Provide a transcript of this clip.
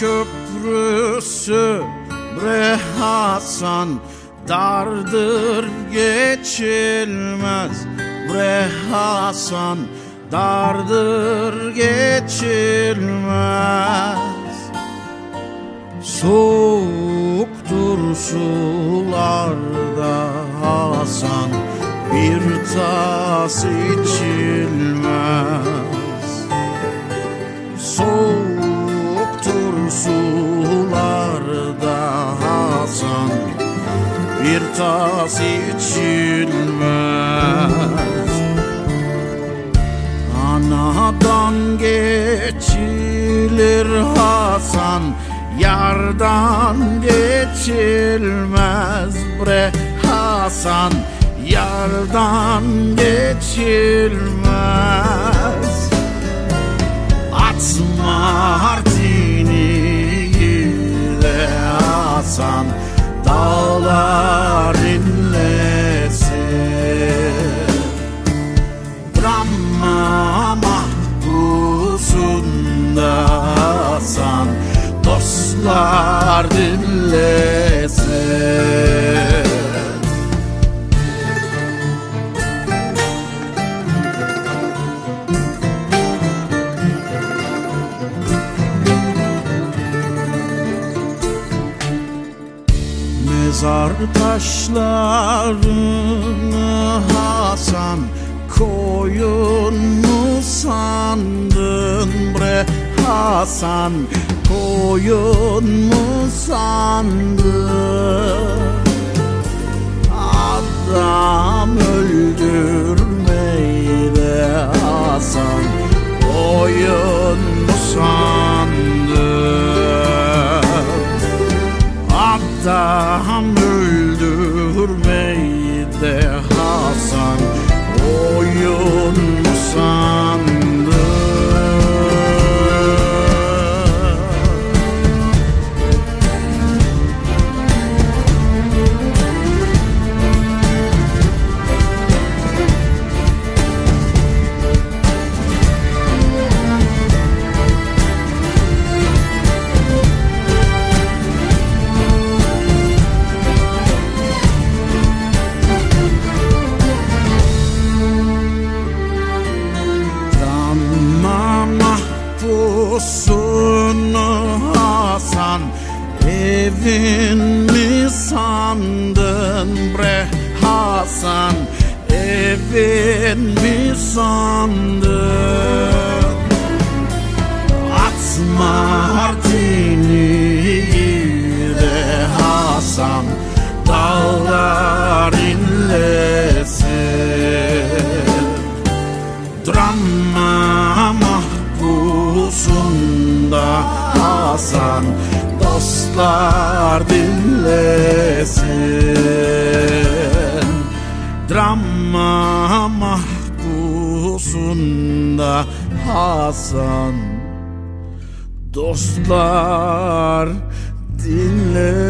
köprüsü Bre Hasan dardır geçilmez. Bre Hasan dardır geçilmez. Soğuktur sularda Hasan bir tas içilmez. Tas içilmez. Anadan geçilir Hasan Yardan geçilmez bre Hasan. Yardan geçilmez. Atma hartini de Hasan Dağlar Dostlar dinlesin Mezar taşlarını Hasan Koyun mu sandın bre Hasan Koyun mu sandın Adam öldürmeyi de Hasan Koyun mu sandın Adam mahpusun Hasan Evin mi sandın bre Hasan? Evin mi sandın? Atma hartini Dostlar dinlesin Drama mahpusunda Hasan. Dostlar dinlesin